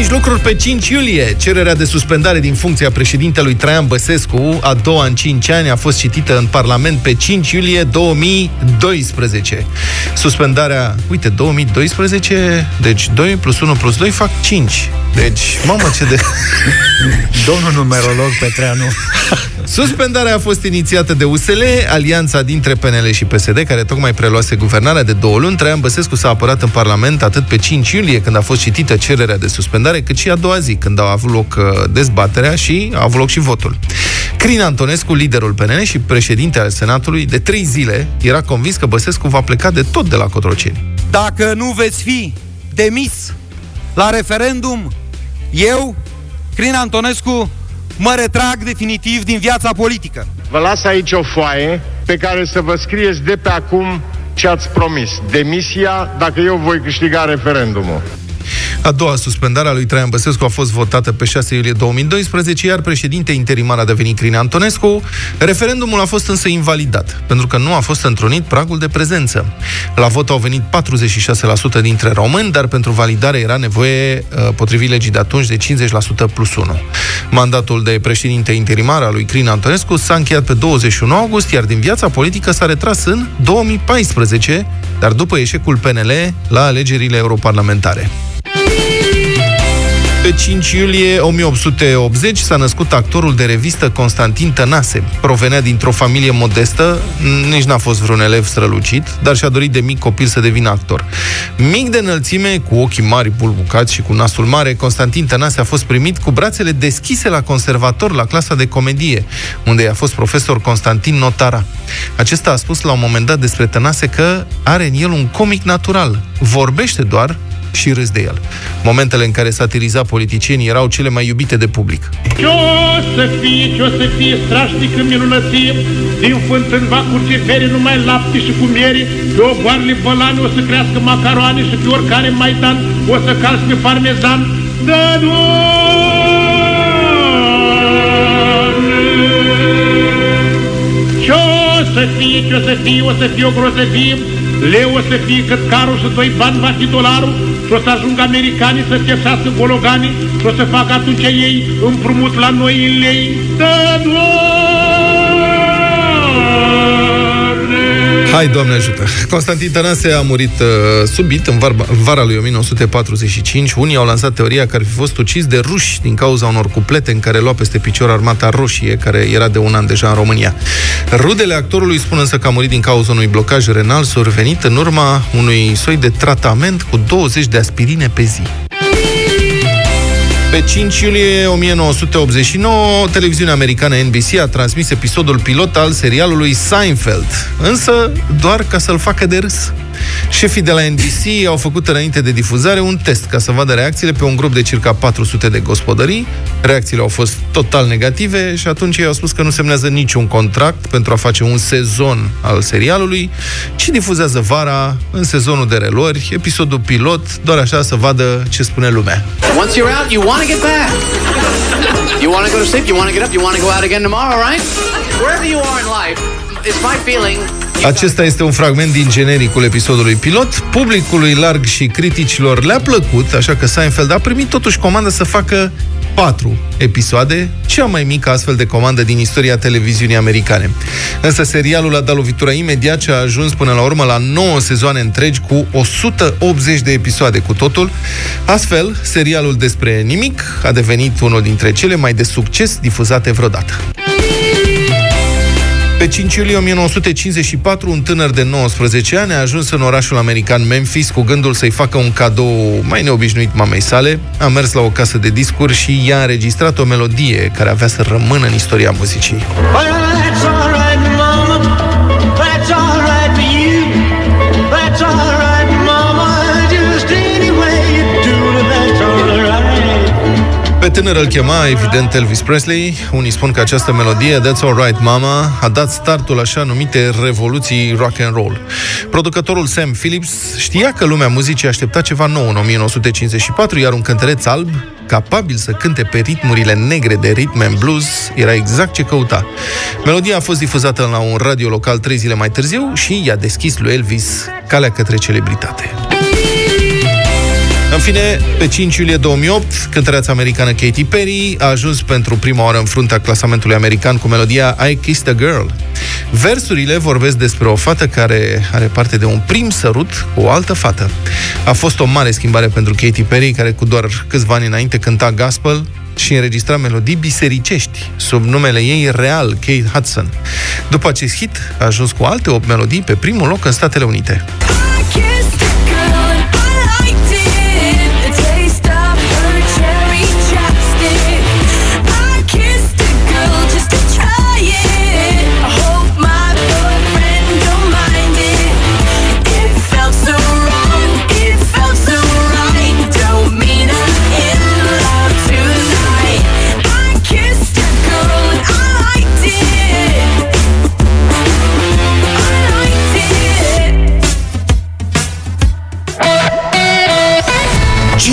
5 lucruri pe 5 iulie. Cererea de suspendare din funcția președintelui Traian Băsescu, a doua în 5 ani, a fost citită în Parlament pe 5 iulie 2012. Suspendarea, uite, 2012, deci 2 plus 1 plus 2 fac 5. Deci, mamă, ce de... Domnul numerolog Petreanu. Suspendarea a fost inițiată de USL, alianța dintre PNL și PSD, care tocmai preluase guvernarea de două luni. Traian Băsescu s-a apărat în Parlament atât pe 5 iulie, când a fost citită cererea de suspendare, cât și a doua zi, când a avut loc uh, dezbaterea și a avut loc și votul. Crin Antonescu, liderul PNL și președinte al Senatului, de trei zile era convins că Băsescu va pleca de tot de la Cotroceni. Dacă nu veți fi demis la referendum, eu, Crin Antonescu, mă retrag definitiv din viața politică. Vă las aici o foaie pe care să vă scrieți de pe acum ce ați promis. Demisia dacă eu voi câștiga referendumul. A doua suspendare a lui Traian Băsescu a fost votată pe 6 iulie 2012, iar președinte interimar a devenit Crin Antonescu. Referendumul a fost însă invalidat, pentru că nu a fost întrunit pragul de prezență. La vot au venit 46% dintre români, dar pentru validare era nevoie, uh, potrivit legii de atunci, de 50% plus 1. Mandatul de președinte interimar al lui Crin Antonescu s-a încheiat pe 21 august, iar din viața politică s-a retras în 2014, dar după eșecul PNL la alegerile europarlamentare. Pe 5 iulie 1880 s-a născut actorul de revistă Constantin Tănase. Provenea dintr-o familie modestă, nici n-a fost vreun elev strălucit, dar și-a dorit de mic copil să devină actor. Mic de înălțime, cu ochii mari bulbucați și cu nasul mare, Constantin Tănase a fost primit cu brațele deschise la conservator la clasa de comedie, unde i-a fost profesor Constantin Notara. Acesta a spus la un moment dat despre Tănase că are în el un comic natural. Vorbește doar, și râs de el. Momentele în care satiriza politicienii erau cele mai iubite de public. Ce o să fie, ce o să fie strașnică minunăție, din fântân va curge bere numai lapte și cu miere, pe oboarele bălane o să crească macaroane și pe oricare maidan o să calci pe parmezan. Da, Ce o să fie, ce o să fie, o să fie o grozăvie, leu o să fie cât carul și doi bani va fi dolarul, și o să ajungă americanii să cerșească gologanii și o să facă atunci ei împrumut la noi în lei. Da, Hai, Doamne ajută! Constantin Tănase a murit uh, subit în var- vara lui 1945. Unii au lansat teoria că ar fi fost ucis de ruși din cauza unor cuplete în care lua peste picior armata roșie, care era de un an deja în România. Rudele actorului spun însă că a murit din cauza unui blocaj renal survenit în urma unui soi de tratament cu 20 de aspirine pe zi. Pe 5 iulie 1989, televiziunea americană NBC a transmis episodul pilot al serialului Seinfeld, însă doar ca să-l facă de râs. Șefii de la NBC au făcut înainte de difuzare un test ca să vadă reacțiile pe un grup de circa 400 de gospodării. Reacțiile au fost total negative și atunci ei au spus că nu semnează niciun contract pentru a face un sezon al serialului, ci difuzează vara, în sezonul de reluări, episodul pilot, doar așa să vadă ce spune lumea. Once you're out, you want to get back. You want to go to sleep, you want to get up, you want to go out again tomorrow, right? Wherever you are in life, it's my feeling Acesta este un fragment din genericul episodului pilot. Publicului larg și criticilor le-a plăcut, așa că Seinfeld a primit totuși comandă să facă patru episoade, cea mai mică astfel de comandă din istoria televiziunii americane. Însă serialul a dat lovitura imediat și a ajuns până la urmă la 9 sezoane întregi cu 180 de episoade cu totul. Astfel, serialul despre nimic a devenit unul dintre cele mai de succes difuzate vreodată. Pe 5 iulie 1954, un tânăr de 19 ani a ajuns în orașul american Memphis cu gândul să-i facă un cadou mai neobișnuit mamei sale. A mers la o casă de discuri și i-a înregistrat o melodie care avea să rămână în istoria muzicii. Well, tânăr îl chema, evident, Elvis Presley. Unii spun că această melodie, That's Alright Mama, a dat startul așa numite revoluții rock and roll. Producătorul Sam Phillips știa că lumea muzicii aștepta ceva nou în 1954, iar un cântăreț alb, capabil să cânte pe ritmurile negre de rhythm and blues, era exact ce căuta. Melodia a fost difuzată la un radio local trei zile mai târziu și i-a deschis lui Elvis calea către celebritate. În fine, pe 5 iulie 2008, cântăreața americană Katy Perry a ajuns pentru prima oară în fruntea clasamentului american cu melodia I Kissed a Girl. Versurile vorbesc despre o fată care are parte de un prim sărut cu o altă fată. A fost o mare schimbare pentru Katy Perry, care cu doar câțiva ani înainte cânta gospel și înregistra melodii bisericești sub numele ei real, Kate Hudson. După acest hit, a ajuns cu alte 8 melodii pe primul loc în Statele Unite.